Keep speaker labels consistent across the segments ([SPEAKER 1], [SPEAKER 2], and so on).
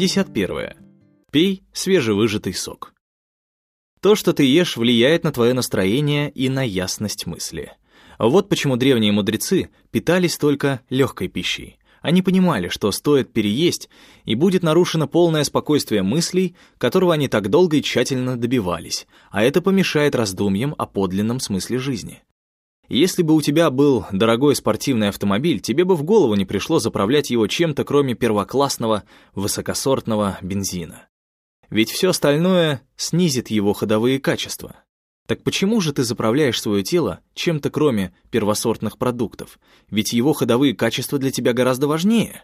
[SPEAKER 1] 51. Пей свежевыжатый сок. То, что ты ешь, влияет на твое настроение и на ясность мысли. Вот почему древние мудрецы питались только легкой пищей. Они понимали, что стоит переесть, и будет нарушено полное спокойствие мыслей, которого они так долго и тщательно добивались, а это помешает раздумьям о подлинном смысле жизни. Если бы у тебя был дорогой спортивный автомобиль, тебе бы в голову не пришло заправлять его чем-то, кроме первоклассного, высокосортного бензина. Ведь все остальное снизит его ходовые качества. Так почему же ты заправляешь свое тело чем-то, кроме первосортных продуктов? Ведь его ходовые качества для тебя гораздо важнее.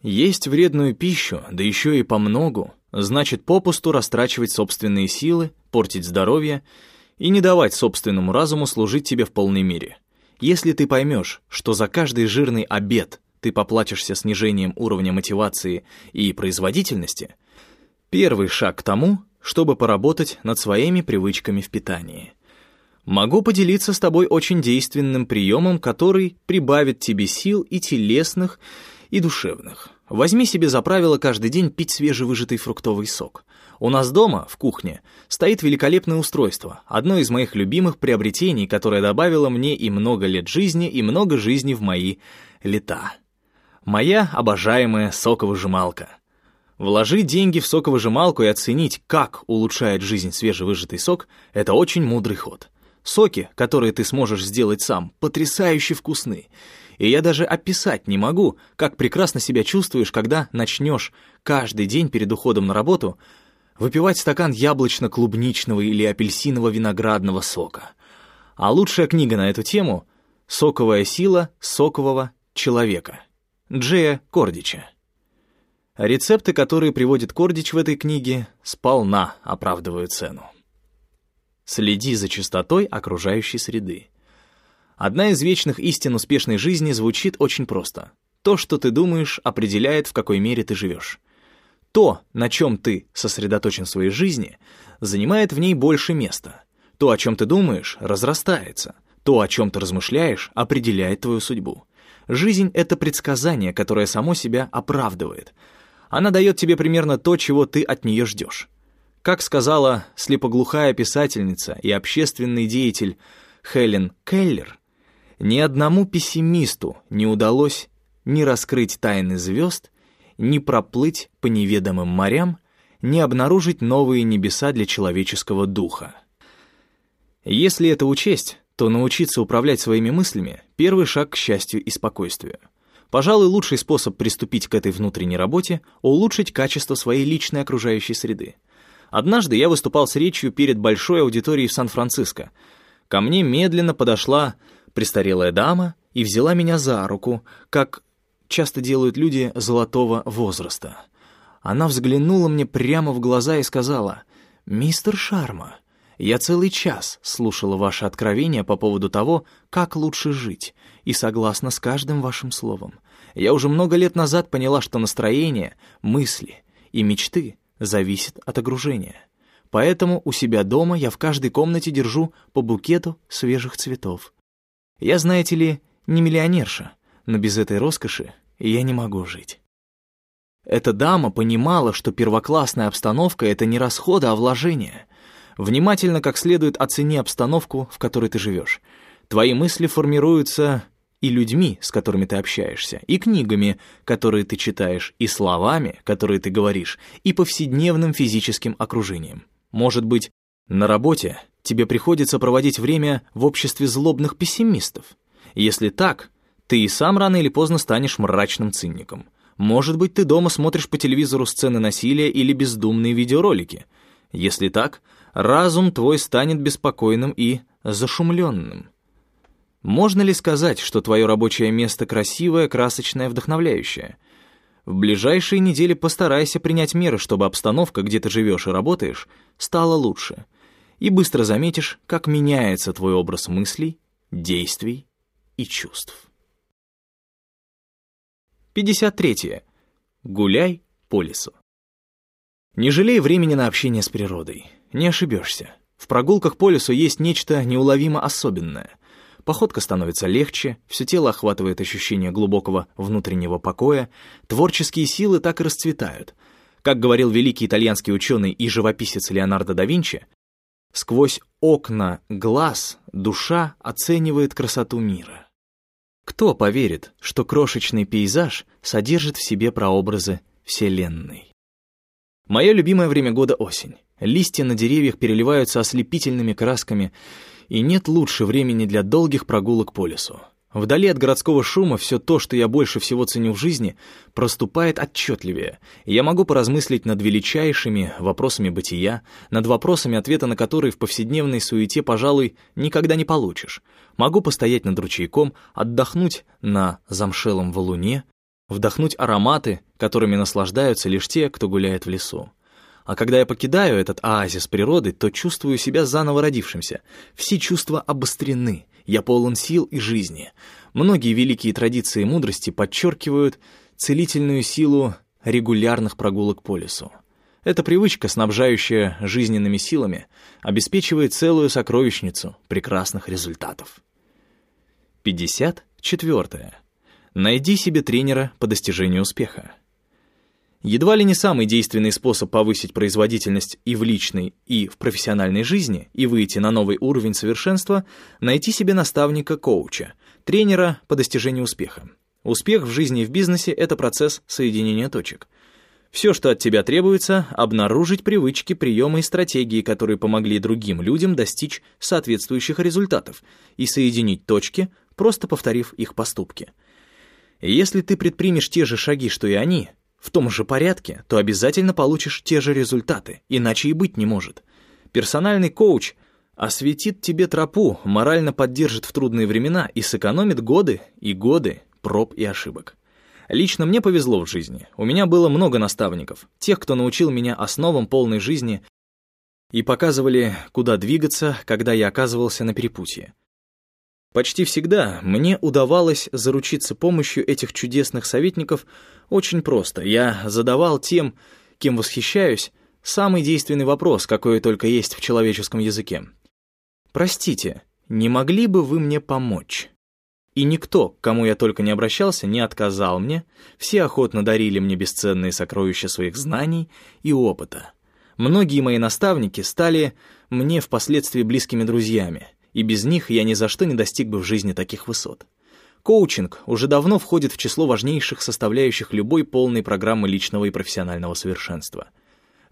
[SPEAKER 1] Есть вредную пищу, да еще и по многу, значит попусту растрачивать собственные силы, портить здоровье и не давать собственному разуму служить тебе в полной мере. Если ты поймешь, что за каждый жирный обед ты поплатишься снижением уровня мотивации и производительности, первый шаг к тому, чтобы поработать над своими привычками в питании. Могу поделиться с тобой очень действенным приемом, который прибавит тебе сил и телесных, и душевных. Возьми себе за правило каждый день пить свежевыжатый фруктовый сок. У нас дома, в кухне, стоит великолепное устройство, одно из моих любимых приобретений, которое добавило мне и много лет жизни, и много жизни в мои лета. Моя обожаемая соковыжималка. Вложить деньги в соковыжималку и оценить, как улучшает жизнь свежевыжатый сок, это очень мудрый ход. Соки, которые ты сможешь сделать сам, потрясающе вкусны. И я даже описать не могу, как прекрасно себя чувствуешь, когда начнешь каждый день перед уходом на работу выпивать стакан яблочно-клубничного или апельсиново-виноградного сока. А лучшая книга на эту тему — «Соковая сила сокового человека» Джея Кордича. Рецепты, которые приводит Кордич в этой книге, сполна оправдывают цену. Следи за чистотой окружающей среды. Одна из вечных истин успешной жизни звучит очень просто. То, что ты думаешь, определяет, в какой мере ты живешь. То, на чем ты сосредоточен в своей жизни, занимает в ней больше места. То, о чем ты думаешь, разрастается. То, о чем ты размышляешь, определяет твою судьбу. Жизнь — это предсказание, которое само себя оправдывает. Она дает тебе примерно то, чего ты от нее ждешь. Как сказала слепоглухая писательница и общественный деятель Хелен Келлер, ни одному пессимисту не удалось ни раскрыть тайны звезд, ни проплыть по неведомым морям, ни обнаружить новые небеса для человеческого духа. Если это учесть, то научиться управлять своими мыслями — первый шаг к счастью и спокойствию. Пожалуй, лучший способ приступить к этой внутренней работе — улучшить качество своей личной окружающей среды. Однажды я выступал с речью перед большой аудиторией в Сан-Франциско. Ко мне медленно подошла престарелая дама и взяла меня за руку, как часто делают люди золотого возраста. Она взглянула мне прямо в глаза и сказала, «Мистер Шарма, я целый час слушала ваше откровение по поводу того, как лучше жить, и согласна с каждым вашим словом. Я уже много лет назад поняла, что настроение, мысли и мечты зависят от окружения. Поэтому у себя дома я в каждой комнате держу по букету свежих цветов. Я, знаете ли, не миллионерша, но без этой роскоши я не могу жить. Эта дама понимала, что первоклассная обстановка — это не расходы, а вложения. Внимательно как следует оцени обстановку, в которой ты живешь. Твои мысли формируются и людьми, с которыми ты общаешься, и книгами, которые ты читаешь, и словами, которые ты говоришь, и повседневным физическим окружением. Может быть, на работе тебе приходится проводить время в обществе злобных пессимистов. Если так, ты и сам рано или поздно станешь мрачным циником. Может быть, ты дома смотришь по телевизору сцены насилия или бездумные видеоролики. Если так, разум твой станет беспокойным и зашумленным. Можно ли сказать, что твое рабочее место красивое, красочное, вдохновляющее? В ближайшие недели постарайся принять меры, чтобы обстановка, где ты живешь и работаешь, стала лучше. И быстро заметишь, как меняется твой образ мыслей, действий и чувств. 53. Гуляй по лесу. Не жалей времени на общение с природой. Не ошибешься. В прогулках по лесу есть нечто неуловимо особенное. Походка становится легче, все тело охватывает ощущение глубокого внутреннего покоя, творческие силы так и расцветают. Как говорил великий итальянский ученый и живописец Леонардо да Винчи, сквозь окна глаз душа оценивает красоту мира. Кто поверит, что крошечный пейзаж содержит в себе прообразы Вселенной? Мое любимое время года — осень. Листья на деревьях переливаются ослепительными красками, и нет лучше времени для долгих прогулок по лесу. Вдали от городского шума все то, что я больше всего ценю в жизни, проступает отчетливее, и я могу поразмыслить над величайшими вопросами бытия, над вопросами, ответа на которые в повседневной суете, пожалуй, никогда не получишь. Могу постоять над ручейком, отдохнуть на замшелом валуне, вдохнуть ароматы, которыми наслаждаются лишь те, кто гуляет в лесу. А когда я покидаю этот оазис природы, то чувствую себя заново родившимся. Все чувства обострены, я полон сил и жизни. Многие великие традиции мудрости подчеркивают целительную силу регулярных прогулок по лесу. Эта привычка, снабжающая жизненными силами, обеспечивает целую сокровищницу прекрасных результатов. 54. Найди себе тренера по достижению успеха. Едва ли не самый действенный способ повысить производительность и в личной, и в профессиональной жизни, и выйти на новый уровень совершенства — найти себе наставника-коуча, тренера по достижению успеха. Успех в жизни и в бизнесе — это процесс соединения точек. Все, что от тебя требуется — обнаружить привычки, приемы и стратегии, которые помогли другим людям достичь соответствующих результатов, и соединить точки, просто повторив их поступки. если ты предпримешь те же шаги, что и они — в том же порядке, то обязательно получишь те же результаты, иначе и быть не может. Персональный коуч осветит тебе тропу, морально поддержит в трудные времена и сэкономит годы и годы проб и ошибок. Лично мне повезло в жизни. У меня было много наставников, тех, кто научил меня основам полной жизни и показывали, куда двигаться, когда я оказывался на перепутье. Почти всегда мне удавалось заручиться помощью этих чудесных советников очень просто. Я задавал тем, кем восхищаюсь, самый действенный вопрос, какой только есть в человеческом языке. «Простите, не могли бы вы мне помочь?» И никто, к кому я только не обращался, не отказал мне, все охотно дарили мне бесценные сокровища своих знаний и опыта. Многие мои наставники стали мне впоследствии близкими друзьями — и без них я ни за что не достиг бы в жизни таких высот. Коучинг уже давно входит в число важнейших составляющих любой полной программы личного и профессионального совершенства.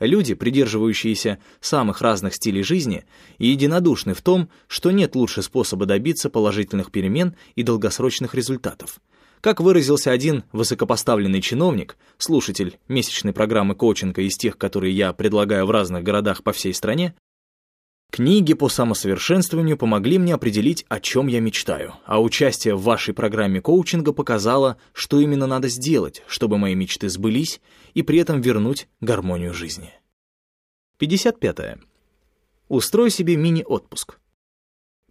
[SPEAKER 1] Люди, придерживающиеся самых разных стилей жизни, единодушны в том, что нет лучше способа добиться положительных перемен и долгосрочных результатов. Как выразился один высокопоставленный чиновник, слушатель месячной программы коучинга из тех, которые я предлагаю в разных городах по всей стране, Книги по самосовершенствованию помогли мне определить, о чем я мечтаю, а участие в вашей программе коучинга показало, что именно надо сделать, чтобы мои мечты сбылись и при этом вернуть гармонию жизни. 55. -е. Устрой себе мини-отпуск.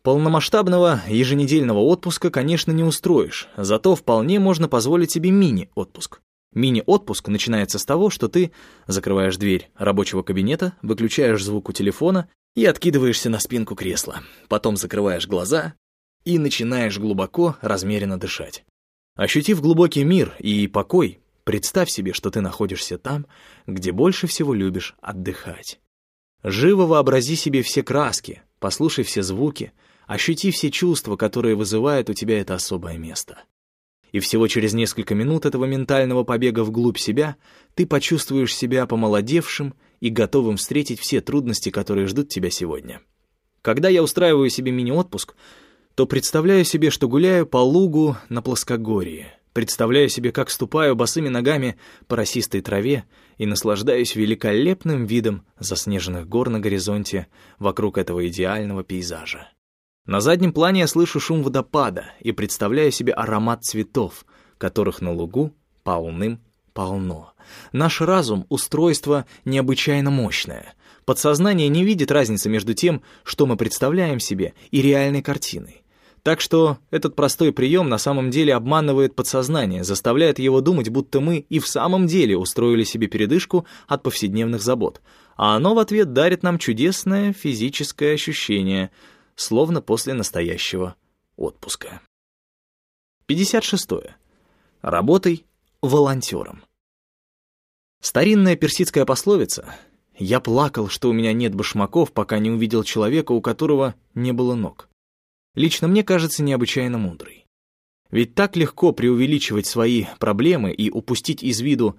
[SPEAKER 1] Полномасштабного еженедельного отпуска, конечно, не устроишь, зато вполне можно позволить себе мини-отпуск. Мини-отпуск начинается с того, что ты закрываешь дверь рабочего кабинета, выключаешь звук у телефона и откидываешься на спинку кресла. Потом закрываешь глаза и начинаешь глубоко, размеренно дышать. Ощутив глубокий мир и покой, представь себе, что ты находишься там, где больше всего любишь отдыхать. Живо вообрази себе все краски, послушай все звуки, ощути все чувства, которые вызывает у тебя это особое место. И всего через несколько минут этого ментального побега вглубь себя ты почувствуешь себя помолодевшим и готовым встретить все трудности, которые ждут тебя сегодня. Когда я устраиваю себе мини-отпуск, то представляю себе, что гуляю по лугу на плоскогорье, представляю себе, как ступаю босыми ногами по росистой траве и наслаждаюсь великолепным видом заснеженных гор на горизонте вокруг этого идеального пейзажа. На заднем плане я слышу шум водопада и представляю себе аромат цветов, которых на лугу полным-полно. Наш разум — устройство необычайно мощное. Подсознание не видит разницы между тем, что мы представляем себе, и реальной картиной. Так что этот простой прием на самом деле обманывает подсознание, заставляет его думать, будто мы и в самом деле устроили себе передышку от повседневных забот, а оно в ответ дарит нам чудесное физическое ощущение, словно после настоящего отпуска. 56. Работай волонтером. Старинная персидская пословица «Я плакал, что у меня нет башмаков, пока не увидел человека, у которого не было ног». Лично мне кажется необычайно мудрой. Ведь так легко преувеличивать свои проблемы и упустить из виду,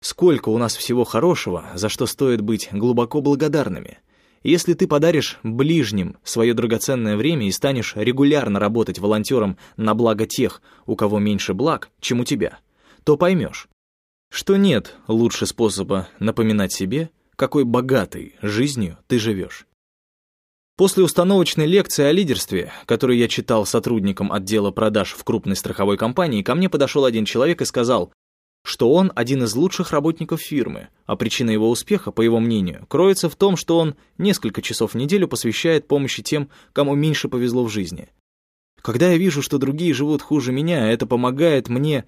[SPEAKER 1] сколько у нас всего хорошего, за что стоит быть глубоко благодарными. Если ты подаришь ближним свое драгоценное время и станешь регулярно работать волонтером на благо тех, у кого меньше благ, чем у тебя, то поймешь, что нет лучше способа напоминать себе, какой богатой жизнью ты живешь. После установочной лекции о лидерстве, которую я читал сотрудникам отдела продаж в крупной страховой компании, ко мне подошел один человек и сказал, что он один из лучших работников фирмы, а причина его успеха, по его мнению, кроется в том, что он несколько часов в неделю посвящает помощи тем, кому меньше повезло в жизни. Когда я вижу, что другие живут хуже меня, это помогает мне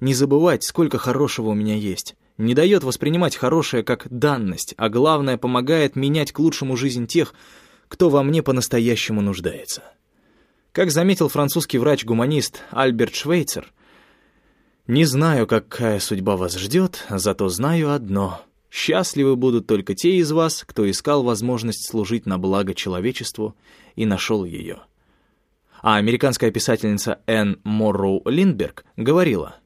[SPEAKER 1] не забывать, сколько хорошего у меня есть. Не дает воспринимать хорошее как данность, а главное, помогает менять к лучшему жизнь тех, кто во мне по-настоящему нуждается. Как заметил французский врач-гуманист Альберт Швейцер, «Не знаю, какая судьба вас ждет, зато знаю одно. Счастливы будут только те из вас, кто искал возможность служить на благо человечеству и нашел ее». А американская писательница Энн Морроу Линдберг говорила,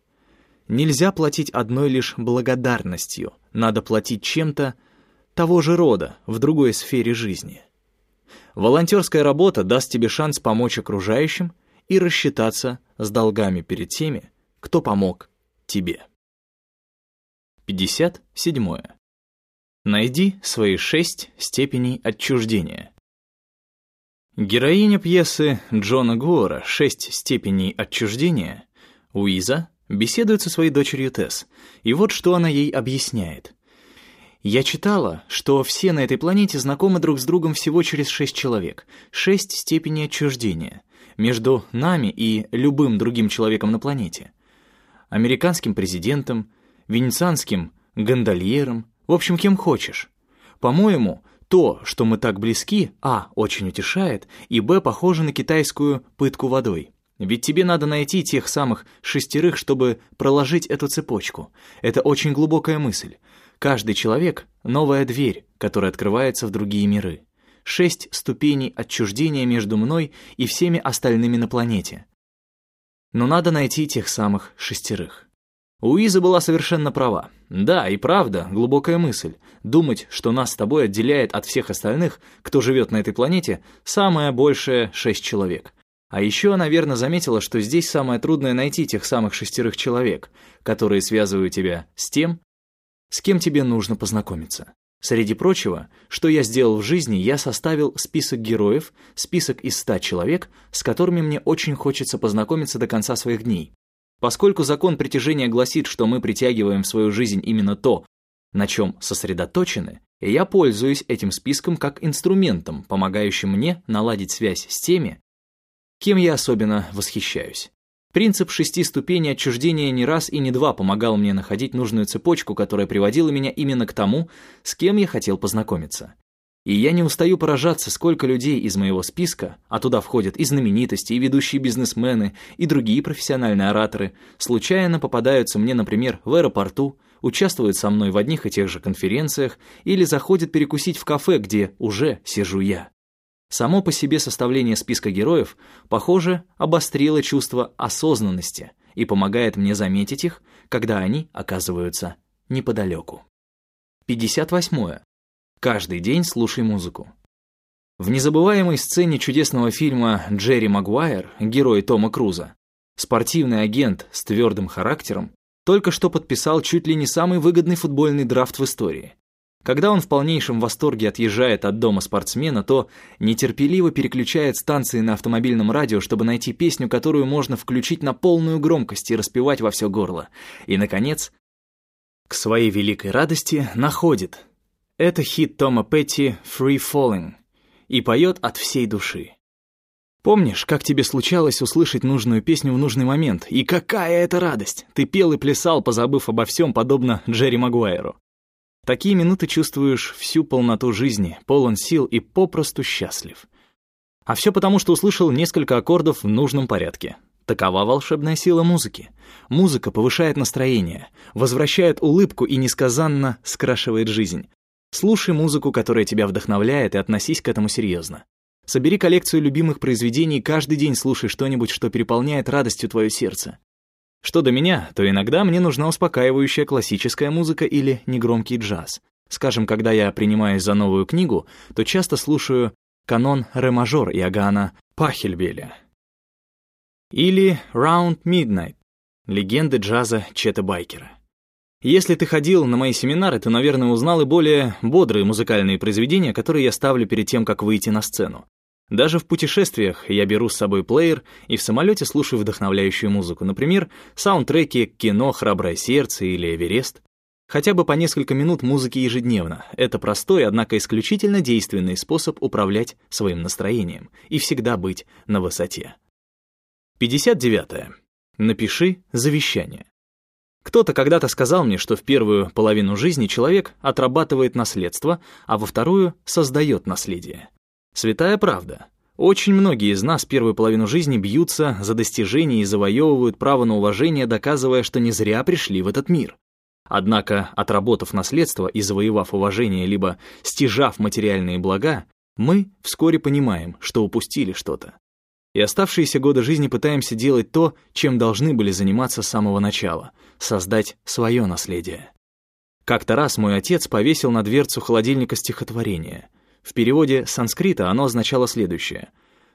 [SPEAKER 1] «Нельзя платить одной лишь благодарностью, надо платить чем-то того же рода в другой сфере жизни». Волонтерская работа даст тебе шанс помочь окружающим и рассчитаться с долгами перед теми, кто помог тебе. 57. Найди свои шесть степеней отчуждения. Героиня пьесы Джона Гуора «Шесть степеней отчуждения» Уиза беседует со своей дочерью Тесс, и вот что она ей объясняет. Я читала, что все на этой планете знакомы друг с другом всего через шесть человек, шесть степеней отчуждения между нами и любым другим человеком на планете. Американским президентом, венецианским гондольером, в общем, кем хочешь. По-моему, то, что мы так близки, а, очень утешает, и б, похоже на китайскую пытку водой. Ведь тебе надо найти тех самых шестерых, чтобы проложить эту цепочку. Это очень глубокая мысль. Каждый человек — новая дверь, которая открывается в другие миры. Шесть ступеней отчуждения между мной и всеми остальными на планете. Но надо найти тех самых шестерых. Уиза была совершенно права. Да, и правда, глубокая мысль. Думать, что нас с тобой отделяет от всех остальных, кто живет на этой планете, самое большее шесть человек. А еще она верно заметила, что здесь самое трудное найти тех самых шестерых человек, которые связывают тебя с тем, с кем тебе нужно познакомиться. Среди прочего, что я сделал в жизни, я составил список героев, список из ста человек, с которыми мне очень хочется познакомиться до конца своих дней. Поскольку закон притяжения гласит, что мы притягиваем в свою жизнь именно то, на чем сосредоточены, я пользуюсь этим списком как инструментом, помогающим мне наладить связь с теми, кем я особенно восхищаюсь. Принцип шести ступеней отчуждения не раз и не два помогал мне находить нужную цепочку, которая приводила меня именно к тому, с кем я хотел познакомиться. И я не устаю поражаться, сколько людей из моего списка, а туда входят и знаменитости, и ведущие бизнесмены, и другие профессиональные ораторы, случайно попадаются мне, например, в аэропорту, участвуют со мной в одних и тех же конференциях или заходят перекусить в кафе, где уже сижу я. Само по себе составление списка героев, похоже, обострило чувство осознанности и помогает мне заметить их, когда они оказываются неподалеку. 58. Каждый день слушай музыку. В незабываемой сцене чудесного фильма «Джерри Магуайр», герой Тома Круза, спортивный агент с твердым характером только что подписал чуть ли не самый выгодный футбольный драфт в истории. Когда он в полнейшем восторге отъезжает от дома спортсмена, то нетерпеливо переключает станции на автомобильном радио, чтобы найти песню, которую можно включить на полную громкость и распевать во все горло. И, наконец, к своей великой радости находит. Это хит Тома Петти «Free Falling» и поет от всей души. Помнишь, как тебе случалось услышать нужную песню в нужный момент? И какая это радость! Ты пел и плясал, позабыв обо всем, подобно Джерри Магуайру такие минуты чувствуешь всю полноту жизни, полон сил и попросту счастлив. А все потому, что услышал несколько аккордов в нужном порядке. Такова волшебная сила музыки. Музыка повышает настроение, возвращает улыбку и несказанно скрашивает жизнь. Слушай музыку, которая тебя вдохновляет, и относись к этому серьезно. Собери коллекцию любимых произведений и каждый день слушай что-нибудь, что переполняет радостью твое сердце. Что до меня, то иногда мне нужна успокаивающая классическая музыка или негромкий джаз. Скажем, когда я принимаюсь за новую книгу, то часто слушаю канон ре-мажор Иоганна Пахельбеля. Или Round Midnight, легенды джаза Чета Байкера. Если ты ходил на мои семинары, то, наверное, узнал и более бодрые музыкальные произведения, которые я ставлю перед тем, как выйти на сцену. Даже в путешествиях я беру с собой плеер и в самолете слушаю вдохновляющую музыку, например, саундтреки кино «Храброе сердце» или «Эверест». Хотя бы по несколько минут музыки ежедневно. Это простой, однако исключительно действенный способ управлять своим настроением и всегда быть на высоте. 59. -е. Напиши завещание. Кто-то когда-то сказал мне, что в первую половину жизни человек отрабатывает наследство, а во вторую создает наследие. Святая правда. Очень многие из нас первую половину жизни бьются за достижения и завоевывают право на уважение, доказывая, что не зря пришли в этот мир. Однако, отработав наследство и завоевав уважение, либо стяжав материальные блага, мы вскоре понимаем, что упустили что-то. И оставшиеся годы жизни пытаемся делать то, чем должны были заниматься с самого начала — создать свое наследие. Как-то раз мой отец повесил на дверцу холодильника стихотворение — в переводе с санскрита оно означало следующее.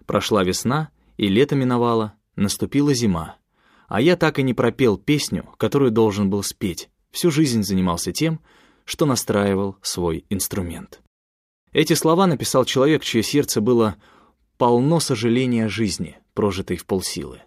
[SPEAKER 1] «Прошла весна, и лето миновало, наступила зима. А я так и не пропел песню, которую должен был спеть. Всю жизнь занимался тем, что настраивал свой инструмент». Эти слова написал человек, чье сердце было полно сожаления жизни, прожитой в полсилы.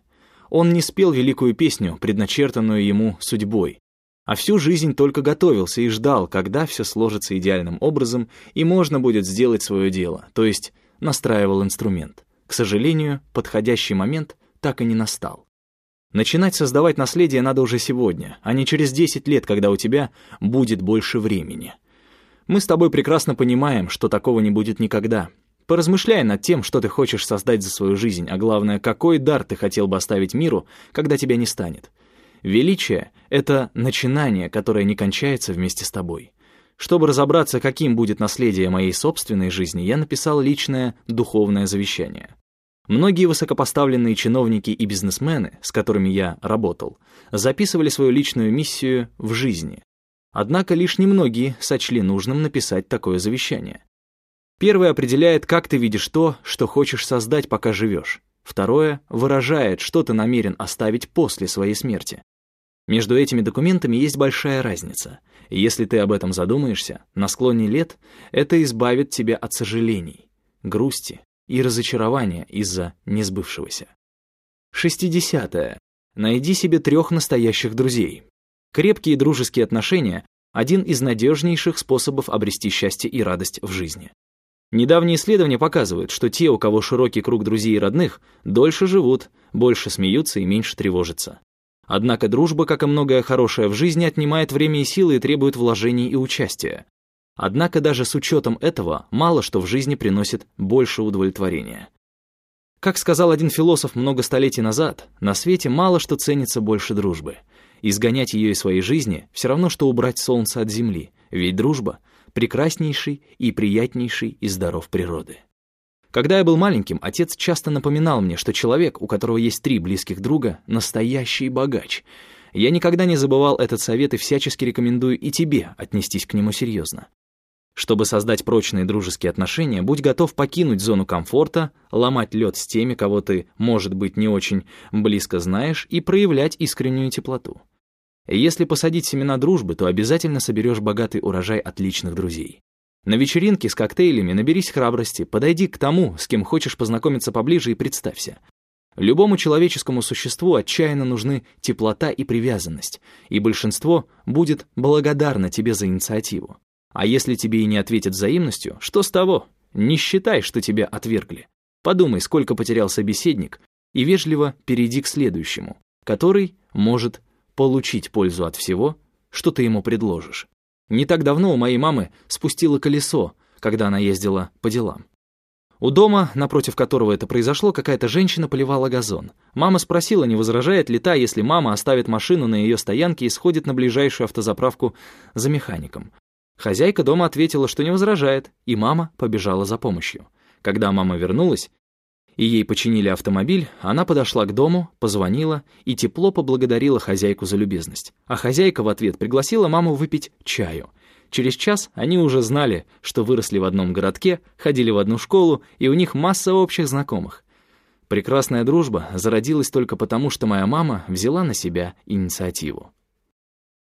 [SPEAKER 1] Он не спел великую песню, предначертанную ему судьбой, а всю жизнь только готовился и ждал, когда все сложится идеальным образом и можно будет сделать свое дело, то есть настраивал инструмент. К сожалению, подходящий момент так и не настал. Начинать создавать наследие надо уже сегодня, а не через 10 лет, когда у тебя будет больше времени. Мы с тобой прекрасно понимаем, что такого не будет никогда. Поразмышляй над тем, что ты хочешь создать за свою жизнь, а главное, какой дар ты хотел бы оставить миру, когда тебя не станет. Величие — это начинание, которое не кончается вместе с тобой. Чтобы разобраться, каким будет наследие моей собственной жизни, я написал личное духовное завещание. Многие высокопоставленные чиновники и бизнесмены, с которыми я работал, записывали свою личную миссию в жизни. Однако лишь немногие сочли нужным написать такое завещание. Первое определяет, как ты видишь то, что хочешь создать, пока живешь. Второе выражает, что ты намерен оставить после своей смерти. Между этими документами есть большая разница. Если ты об этом задумаешься, на склоне лет это избавит тебя от сожалений, грусти и разочарования из-за несбывшегося. 60. -е. Найди себе трех настоящих друзей. Крепкие дружеские отношения – один из надежнейших способов обрести счастье и радость в жизни. Недавние исследования показывают, что те, у кого широкий круг друзей и родных, дольше живут, больше смеются и меньше тревожатся. Однако дружба, как и многое хорошее в жизни, отнимает время и силы и требует вложений и участия. Однако даже с учетом этого, мало что в жизни приносит больше удовлетворения. Как сказал один философ много столетий назад, на свете мало что ценится больше дружбы. Изгонять ее из своей жизни все равно, что убрать солнце от земли, ведь дружба — прекраснейший и приятнейший из даров природы. Когда я был маленьким, отец часто напоминал мне, что человек, у которого есть три близких друга, настоящий богач. Я никогда не забывал этот совет и всячески рекомендую и тебе отнестись к нему серьезно. Чтобы создать прочные дружеские отношения, будь готов покинуть зону комфорта, ломать лед с теми, кого ты, может быть, не очень близко знаешь, и проявлять искреннюю теплоту. Если посадить семена дружбы, то обязательно соберешь богатый урожай отличных друзей. На вечеринке с коктейлями наберись храбрости, подойди к тому, с кем хочешь познакомиться поближе и представься. Любому человеческому существу отчаянно нужны теплота и привязанность, и большинство будет благодарно тебе за инициативу. А если тебе и не ответят взаимностью, что с того? Не считай, что тебя отвергли. Подумай, сколько потерял собеседник, и вежливо перейди к следующему, который может получить пользу от всего, что ты ему предложишь. Не так давно у моей мамы спустило колесо, когда она ездила по делам. У дома, напротив которого это произошло, какая-то женщина поливала газон. Мама спросила, не возражает ли та, если мама оставит машину на ее стоянке и сходит на ближайшую автозаправку за механиком. Хозяйка дома ответила, что не возражает, и мама побежала за помощью. Когда мама вернулась, и ей починили автомобиль, она подошла к дому, позвонила и тепло поблагодарила хозяйку за любезность. А хозяйка в ответ пригласила маму выпить чаю. Через час они уже знали, что выросли в одном городке, ходили в одну школу, и у них масса общих знакомых. Прекрасная дружба зародилась только потому, что моя мама взяла на себя инициативу.